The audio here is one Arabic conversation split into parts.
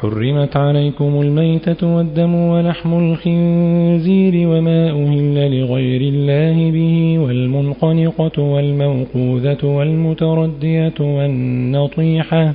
حرمت عليكم الميتة والدم ولحم الخنزير وما أهل لغير الله به والمنقنقة والموقوذة والمتردية والنطيحة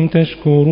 تشكرون.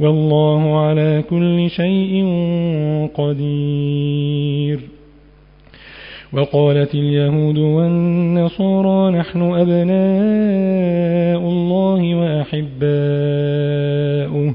والله على كل شيء قدير. وقالت اليهود والنصارى نحن أبناء الله وأحباؤه.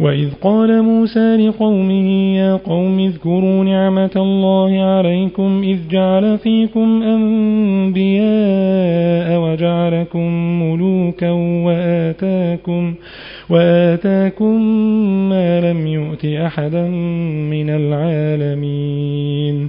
وإذ قال موسى لقومه يا قوم اذكروا نعمة الله عليكم إذ جعل فيكم أنبياء وجعلكم ملوكا وآتاكم وآتاكم ما لم يؤت أحدا من العالمين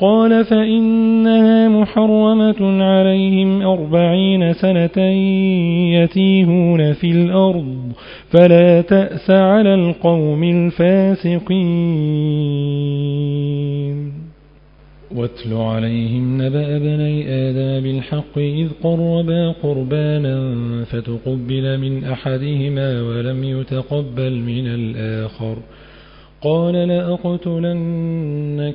قال فإنها محرمة عليهم أربعين سنة يتيهون في الأرض فلا تأس على القوم الفاسقين. واتل عليهم نبأ بني آدم بالحق إذ قربا قربانا فتقبل من أحدهما ولم يتقبل من الآخر. قال لأقتلنك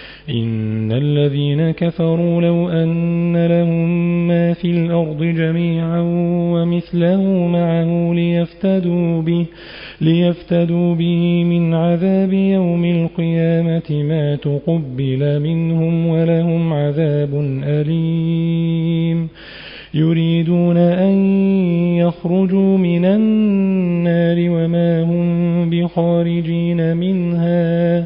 إن الذين كفروا لو أن لهم ما في الأرض جميعا ومثله معه ليفتدوا به ليفتدوا به من عذاب يوم القيامة ما تقبل منهم ولهم عذاب أليم. يريدون أن يخرجوا من النار وما هم بخارجين منها.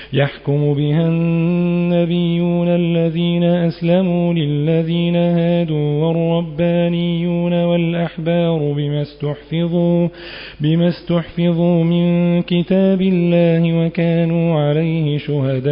يحكم بها النبيون الذين أسلموا للذين هادوا والربانيون والأحبار بما استحفظوا, بما استحفظوا من كتاب الله وكانوا عليه شهداء.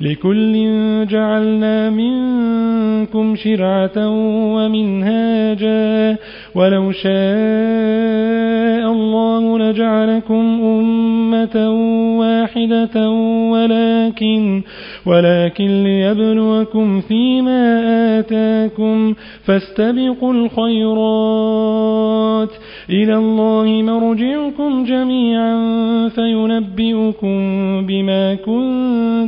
لكل جعلنا منكم شرعة ومنهاجا. ولو شاء الله لجعلكم أمة واحدة ولكن ولكن ليبلوكم فيما آتاكم. فاستبقوا الخيرات. إلى الله مرجعكم جميعا. فينبئكم بما كنتم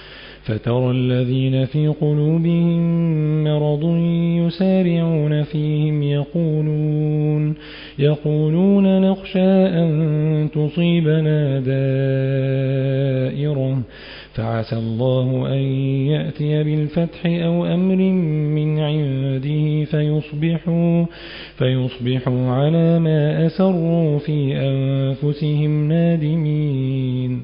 فترى الذين في قلوبهم مرض يسارعون فيهم يقولون يقولون نخشى أن تصيبنا دائرة فعسى الله أن يأتي بالفتح أو أمر من عنده فيصبحوا, فيصبحوا على ما أسروا في أنفسهم نادمين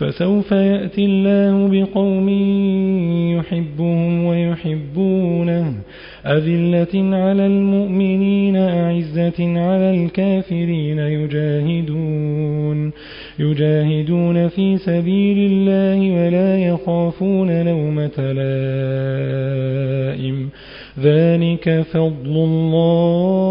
فسوف يأتي الله بقوم يحبهم ويحبونه. أذلة على المؤمنين أعزة على الكافرين يجاهدون. يجاهدون في سبيل الله ولا يخافون لومة لائم. ذلك فضل الله.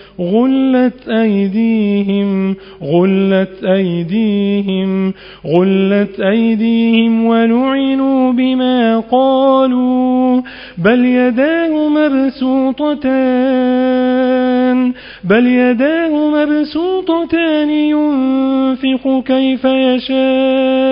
غلت أيديهم غلت أيديهم غلت أيديهم ولعنوا بما قالوا بل يداه مبسوطتان بل يداه مبسوطتان ينفق كيف يشاء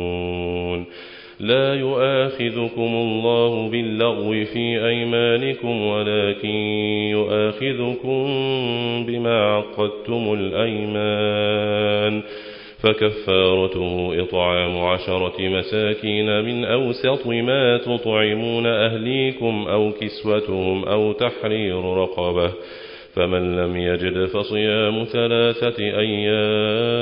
لا يؤاخذكم الله باللغو في أيمانكم ولكن يؤاخذكم بما عقدتم الأيمان. فكفارته إطعام عشرة مساكين من أوسط ما تطعمون أهليكم أو كسوتهم أو تحرير رقبة. فمن لم يجد فصيام ثلاثة أيام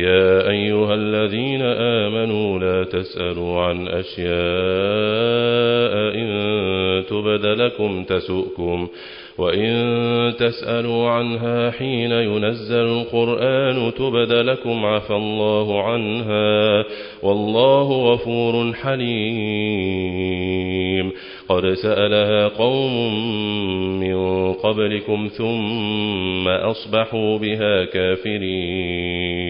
يا أيها الذين آمنوا لا تسألوا عن أشياء إن تبد لكم تسؤكم وإن تسألوا عنها حين ينزل القرآن تبد لكم عفى الله عنها والله غفور حليم قد سألها قوم من قبلكم ثم أصبحوا بها كافرين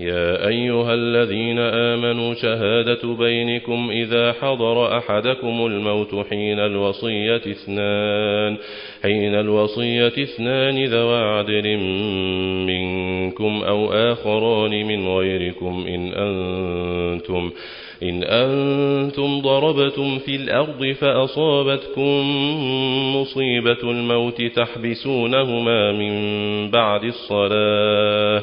يا أيها الذين آمنوا شهادة بينكم إذا حضر أحدكم الموت حين الوصية اثنان حين الوصية اثنان ذوى عدل منكم أو آخران من غيركم إن أنتم إن أنتم ضربتم في الأرض فأصابتكم مصيبة الموت تحبسونهما من بعد الصلاة.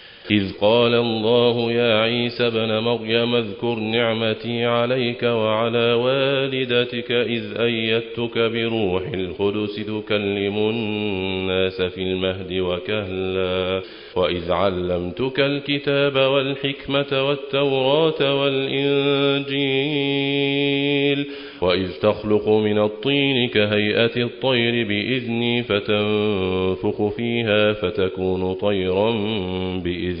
إذ قال الله يا عيسى بن مريم اذكر نعمتي عليك وعلى والدتك إذ أيدتك بروح القدس تكلم الناس في المهد وكهلا وإذ علمتك الكتاب والحكمة والتوراة والإنجيل وإذ تخلق من الطين كهيئة الطير بإذني فتنفخ فيها فتكون طيرا بإذني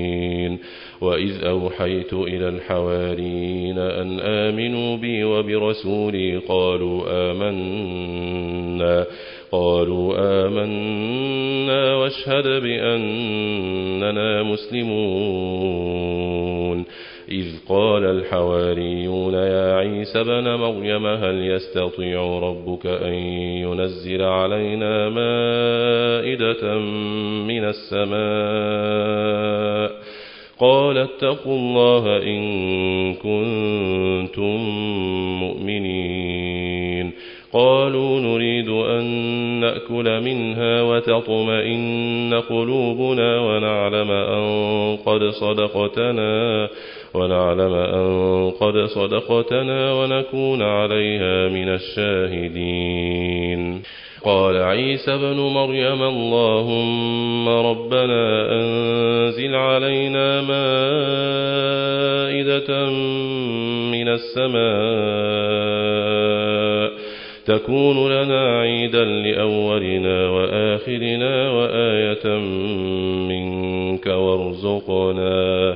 وإذ أوحيت إلى الحواريين أن آمنوا بي وبرسولي قالوا آمنا قالوا آمنا واشهد بأننا مسلمون إذ قال الحواريون يا عيسى بن مريم هل يستطيع ربك أن ينزل علينا مائدة من السماء قال اتقوا الله إن كنتم مؤمنين. قالوا نريد أن نأكل منها وتطمئن قلوبنا ونعلم أن قد صدقتنا. ونعلم أن قد صدقتنا ونكون عليها من الشاهدين. قال عيسى بن مريم اللهم ربنا أنزل علينا مائدة من السماء تكون لنا عيدا لأولنا وآخرنا وآية منك وارزقنا.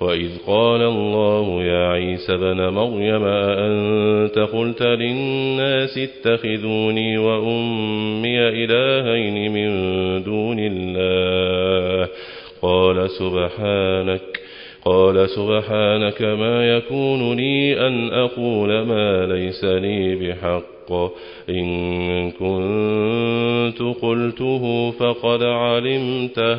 وإذ قال الله يا عيسى بن مريم أأنت قلت للناس اتخذوني وأمي إلهين من دون الله قال سبحانك قال سبحانك ما يكون لي أن أقول ما ليس لي بحق إن كنت قلته فقد علمته